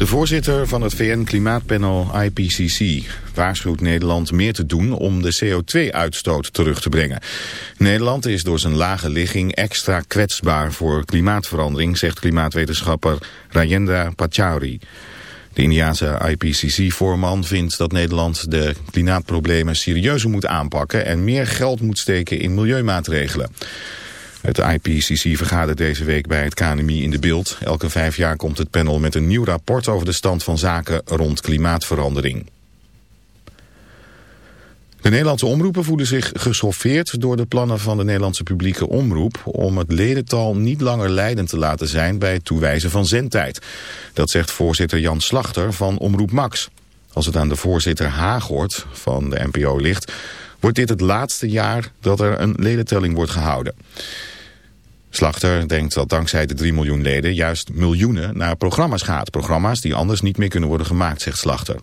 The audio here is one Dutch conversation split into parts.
De voorzitter van het VN-klimaatpanel IPCC waarschuwt Nederland meer te doen om de CO2-uitstoot terug te brengen. Nederland is door zijn lage ligging extra kwetsbaar voor klimaatverandering, zegt klimaatwetenschapper Rajendra Pachauri. De Indiase IPCC-voorman vindt dat Nederland de klimaatproblemen serieuzer moet aanpakken en meer geld moet steken in milieumaatregelen. Het IPCC vergadert deze week bij het KNMI in de beeld. Elke vijf jaar komt het panel met een nieuw rapport over de stand van zaken rond klimaatverandering. De Nederlandse omroepen voelen zich geschoffeerd door de plannen van de Nederlandse publieke omroep om het ledental niet langer leidend te laten zijn bij het toewijzen van zendtijd. Dat zegt voorzitter Jan Slachter van Omroep Max. Als het aan de voorzitter Haaghoort van de NPO ligt, wordt dit het laatste jaar dat er een ledentelling wordt gehouden. Slachter denkt dat dankzij de 3 miljoen leden juist miljoenen naar programma's gaat. Programma's die anders niet meer kunnen worden gemaakt, zegt Slachter.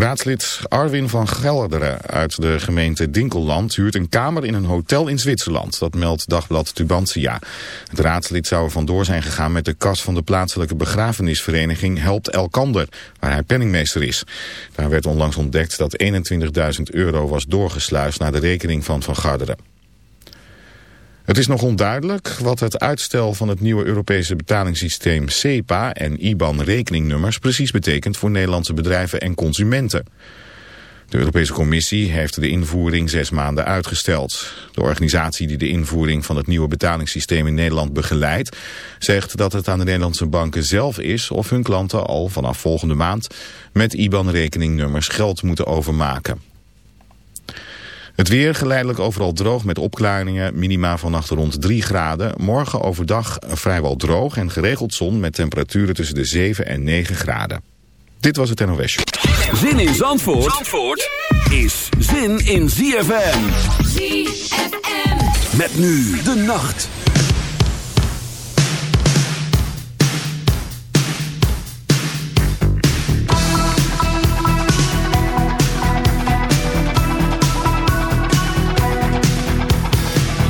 Raadslid Arwin van Gelderen uit de gemeente Dinkelland huurt een kamer in een hotel in Zwitserland. Dat meldt dagblad Tubantia. Het raadslid zou er vandoor zijn gegaan met de kas van de plaatselijke begrafenisvereniging Helpt Elkander, waar hij penningmeester is. Daar werd onlangs ontdekt dat 21.000 euro was doorgesluist naar de rekening van Van Garderen. Het is nog onduidelijk wat het uitstel van het nieuwe Europese betalingssysteem SEPA en IBAN-rekeningnummers precies betekent voor Nederlandse bedrijven en consumenten. De Europese Commissie heeft de invoering zes maanden uitgesteld. De organisatie die de invoering van het nieuwe betalingssysteem in Nederland begeleidt... zegt dat het aan de Nederlandse banken zelf is of hun klanten al vanaf volgende maand... met IBAN-rekeningnummers geld moeten overmaken. Het weer geleidelijk overal droog met opklaringen. Minima vannacht rond 3 graden. Morgen overdag vrijwel droog en geregeld zon met temperaturen tussen de 7 en 9 graden. Dit was het NOS. Zin in Zandvoort, Zandvoort is zin in ZFM. ZFM. Met nu de nacht.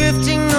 drifting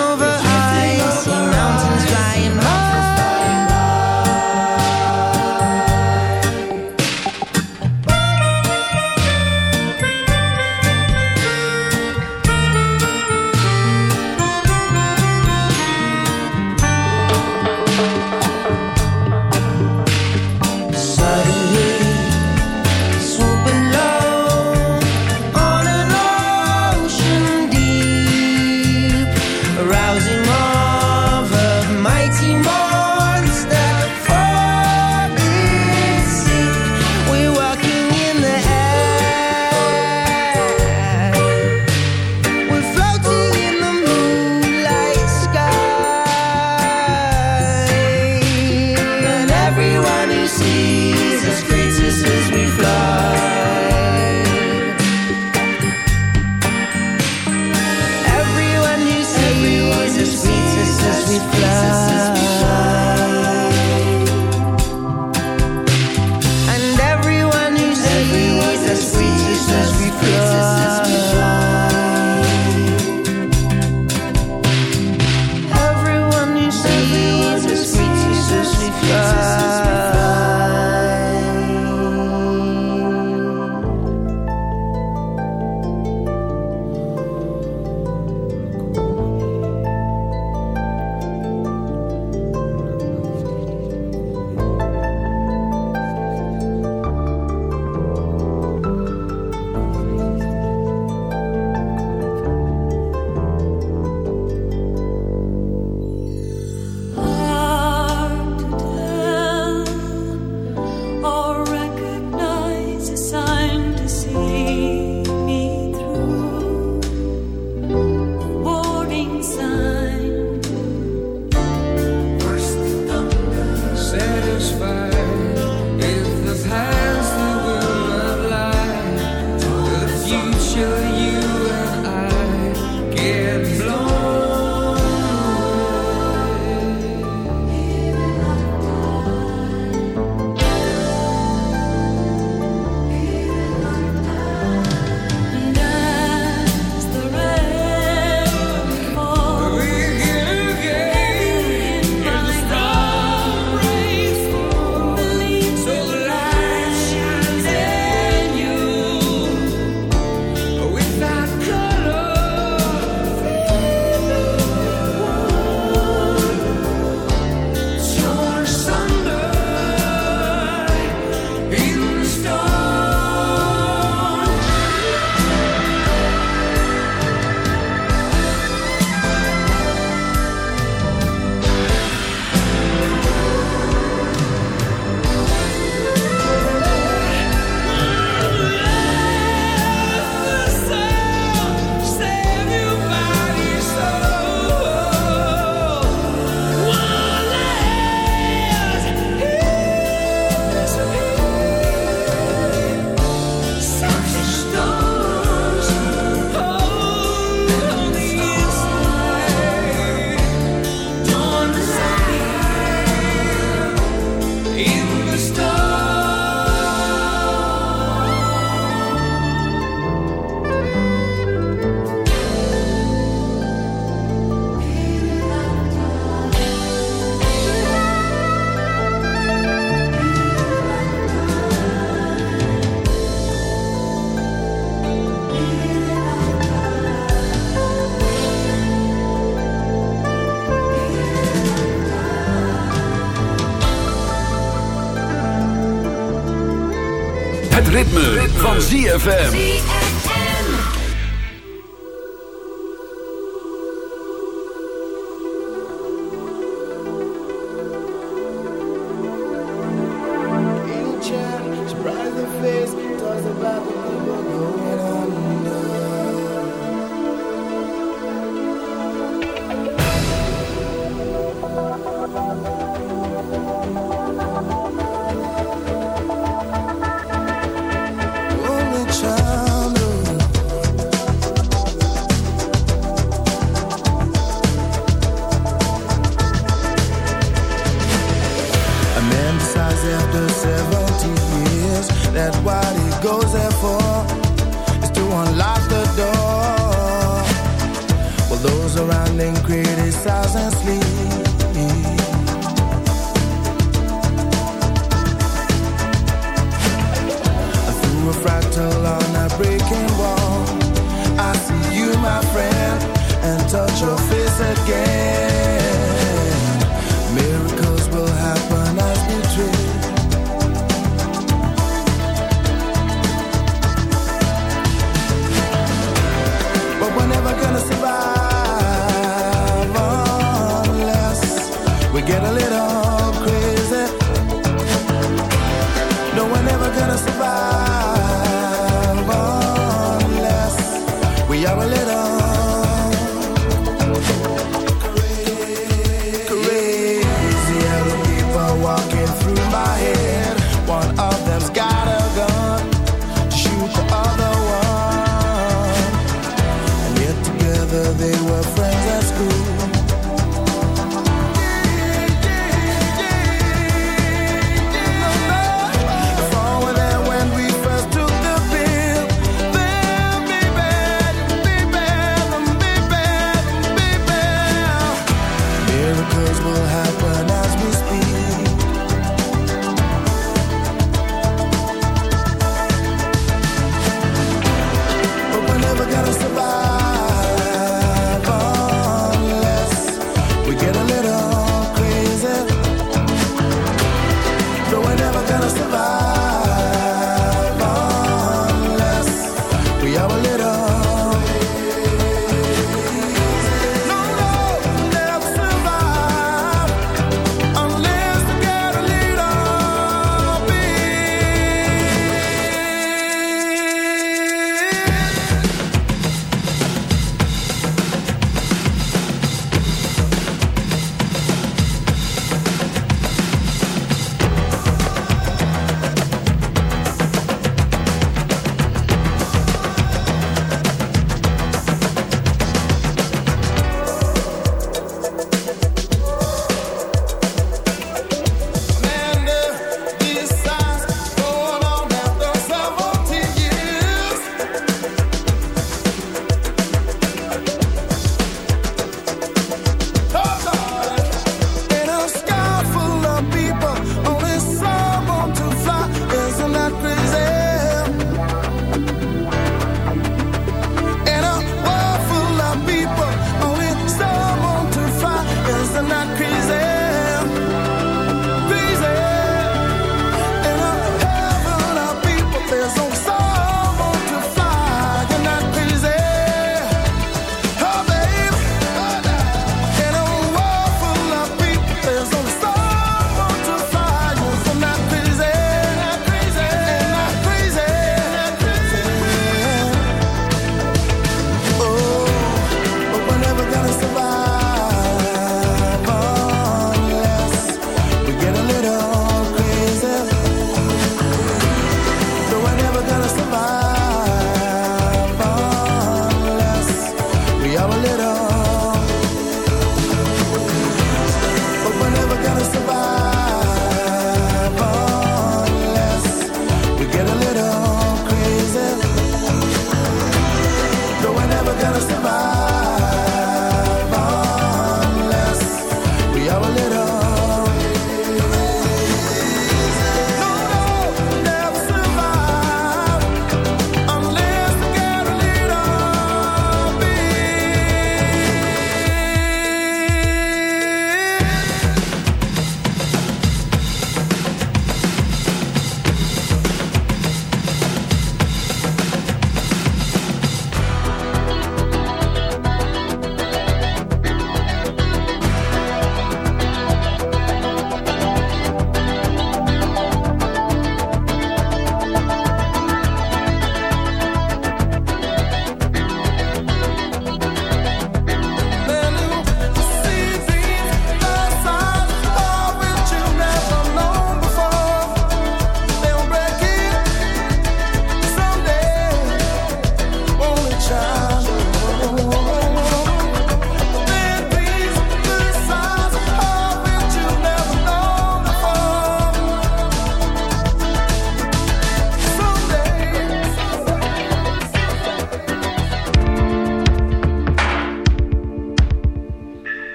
van ZFM.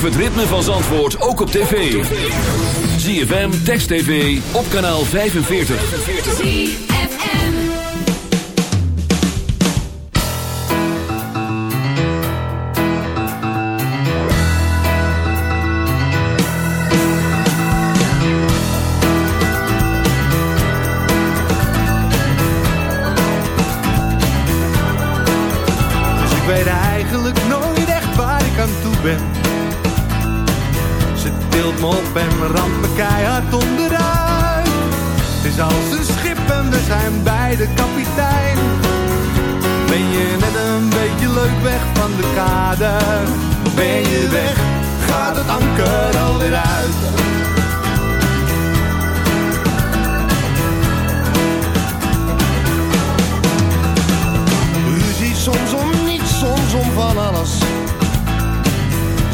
Beleef het ritme van Zandvoort ook op tv. ZFM, Text TV, op kanaal 45. ZFM. Dus ik weet eigenlijk nooit echt waar ik aan toe ben. Me op en me keihard onderuit. Het is als een schip en we zijn beide kapitein. Ben je net een beetje leuk weg van de kade? Ben je weg, gaat het anker alweer uit. Soms om niets, soms om van alles.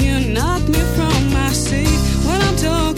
you knock me from my seat. When I'm talking.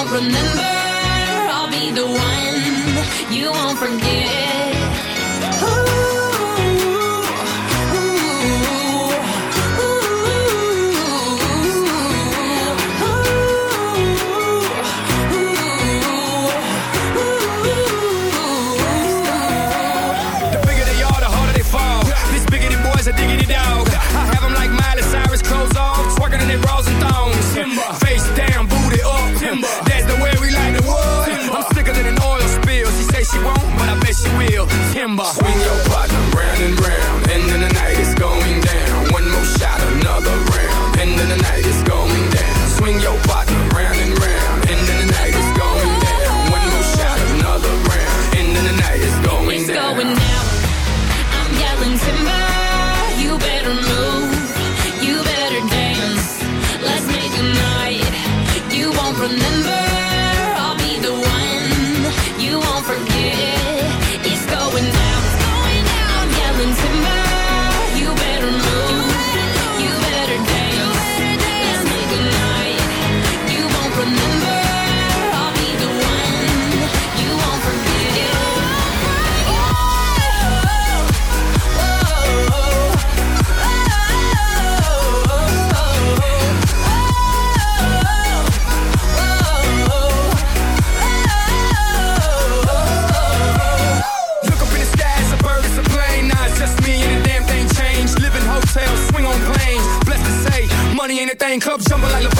won't remember, I'll be the one you won't forget. Lion club jumping like LeBron.